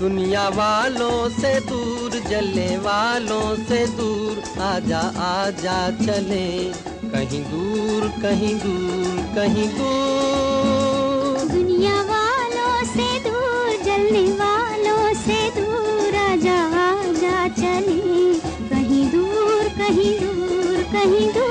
दुनिया वालों से दूर जलने वालों से दूर, आजा आजा चले। कहीं दूर कहीं दूर कहीं दूर। दुनिया वालों से दूर, जलने वालों से दूर, आजा आजा चले। कहीं दूर कहीं दूर कहीं दूर।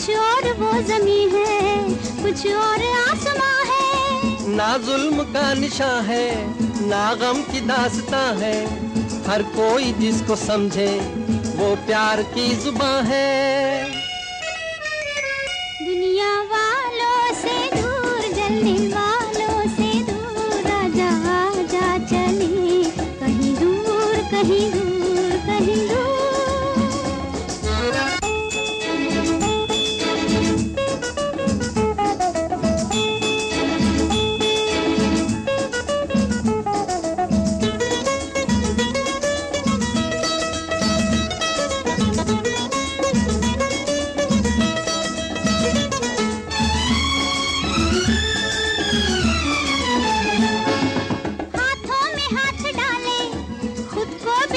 कुछ और वो जमी है, कुछ और आसमां है। ना जुल्म का निशा है, ना गम की दास्ता है। हर कोई जिसको समझे, वो प्यार की जुबा है।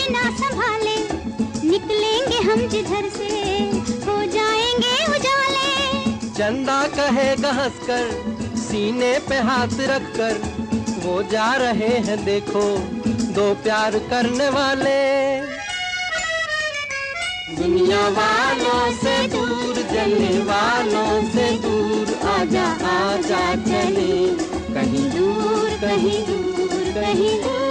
बिना संभाले। निकलेंगे हम जिधर से हो जाएँगे उजाले। चंदा कहेगा हंसकर सीने पे हाथ रख कर वो जा रहे हैं देखो दो प्यार करने वाले। दुनिया वालों से दूर जलने वालों से दूर आजा आजा चले। कहीं दूर कहीं दूर कहीं दूर।